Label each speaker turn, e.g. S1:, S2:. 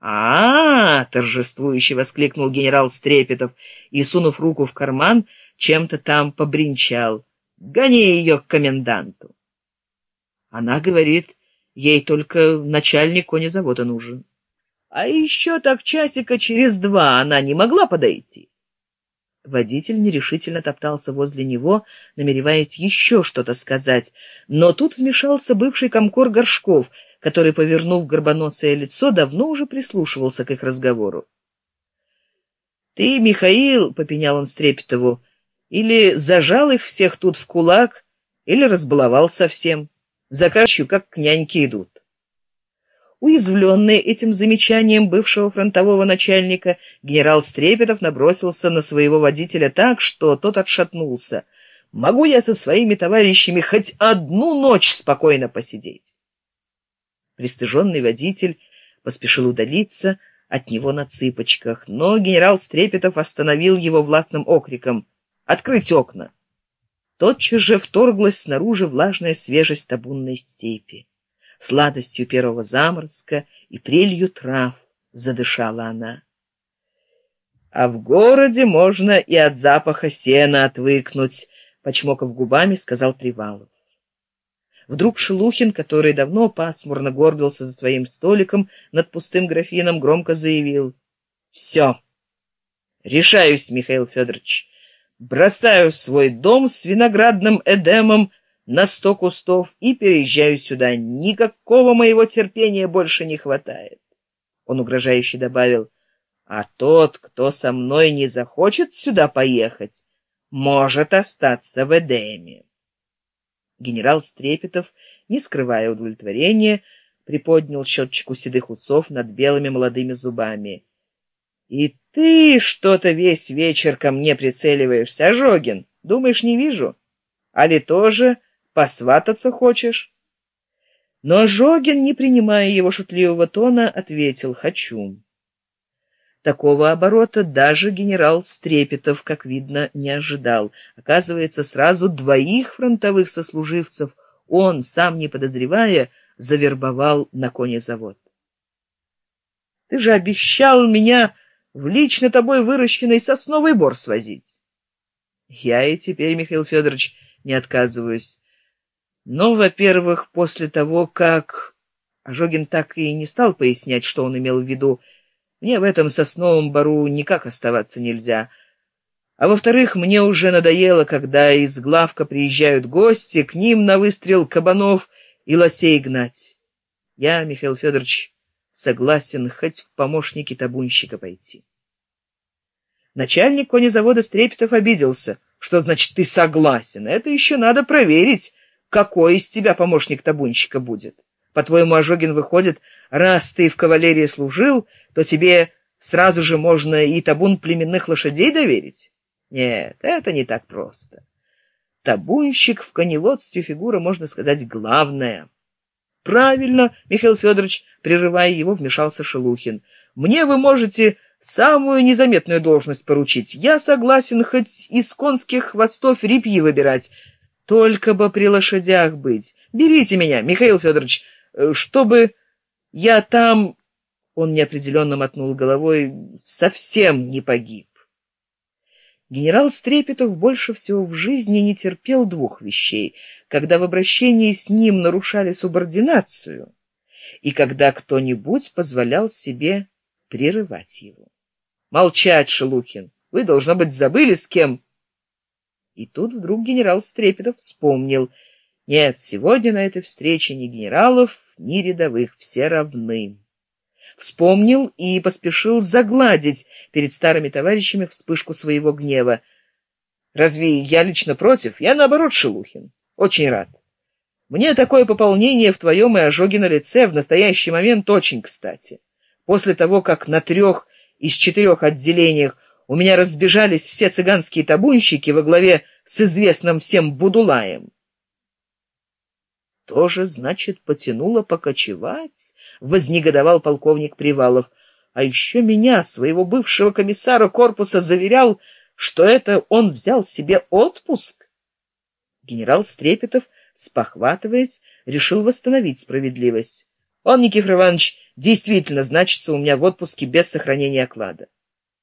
S1: а, торжествующе воскликнул генерал Стрепетов и, сунув руку в карман, чем-то там побринчал. «Гони ее к коменданту!» Она говорит, ей только начальник конезавода нужен. А еще так часика через два она не могла подойти. Водитель нерешительно топтался возле него, намереваясь еще что-то сказать, но тут вмешался бывший комкор Горшков, который, повернув горбоносое лицо, давно уже прислушивался к их разговору. «Ты, Михаил, — попенял он Стрепетову, — или зажал их всех тут в кулак, или разбаловал совсем. Заказчик как к няньке идут». Уязвленный этим замечанием бывшего фронтового начальника, генерал Стрепетов набросился на своего водителя так, что тот отшатнулся. «Могу я со своими товарищами хоть одну ночь спокойно посидеть?» Пристыженный водитель поспешил удалиться от него на цыпочках, но генерал Стрепетов остановил его властным окриком «Открыть окна!». Тотчас же вторглась снаружи влажная свежесть табунной степи сладостью первого заморозка и прелью трав задышала она. А в городе можно и от запаха сена отвыкнуть, почмокав губами, сказал Привалов. Вдруг Шелухин, который давно пасмурно горбился за своим столиком над пустым графином, громко заявил. «Все. Решаюсь, Михаил Федорович. Бросаю свой дом с виноградным эдемом на сто кустов и переезжаю сюда. Никакого моего терпения больше не хватает. Он угрожающе добавил, а тот, кто со мной не захочет сюда поехать, может остаться в Эдеме. Генерал Стрепетов, не скрывая удовлетворения, приподнял щетчику седых усов над белыми молодыми зубами. «И ты что-то весь вечер ко мне прицеливаешься, Ожогин? Думаешь, не вижу? Али тоже посвататься хочешь но жогин не принимая его шутливого тона ответил хочу такого оборота даже генерал стрепетов как видно не ожидал. Оказывается сразу двоих фронтовых сослуживцев он сам не подозревая завербовал на конезавод ты же обещал меня в лично тобой выращенный сосновый бор свозить я и теперь михаил федорович не отказываюсь. Но, во-первых, после того, как... Ожогин так и не стал пояснять, что он имел в виду. Мне в этом сосновом бару никак оставаться нельзя. А во-вторых, мне уже надоело, когда из главка приезжают гости, к ним на выстрел кабанов и лосей гнать. Я, Михаил Федорович, согласен хоть в помощники табунщика пойти. Начальник конезавода Стрепетов обиделся. Что значит ты согласен? Это еще надо проверить какой из тебя помощник табунщика будет по твоему ожогин выходит раз ты в кавалерии служил то тебе сразу же можно и табун племенных лошадей доверить? Нет это не так просто. Табунщик в коневодстве фигура можно сказать главная. Правильно михаил федорович прерывая его вмешался шелухин. Мне вы можете самую незаметную должность поручить. Я согласен хоть из конских хвостов репьи выбирать только бы при лошадях быть. Берите меня михаил федорович э, чтобы я там он неопределенно мотнул головой совсем не погиб. Генерал стрепетов больше всего в жизни не терпел двух вещей. Когда в обращении с ним нарушали субординацию и когда кто-нибудь позволял себе прерывать его. Молчать шелухин! Вы должно быть забыли с кем! И тут вдруг генерал Стрепетов вспомнил. Нет, сегодня на этой встрече ни генералов, ни рядовых, все равны. Вспомнил и поспешил загладить перед старыми товарищами вспышку своего гнева. Разве я лично против? Я наоборот, Шелухин. Очень рад. Мне такое пополнение в твоем и Ожогино лице в настоящий момент очень кстати. После того, как на трех из четырех отделениях у меня разбежались все цыганские табунщики во главе с известным всем будулаем тоже значит потянуло покочевать вознегодовал полковник привалов а еще меня своего бывшего комиссара корпуса заверял что это он взял себе отпуск. Генерал стрепетов спохватываясь решил восстановить справедливость Он, Никифор Иванович, действительно значится у меня в отпуске без сохранения оклада.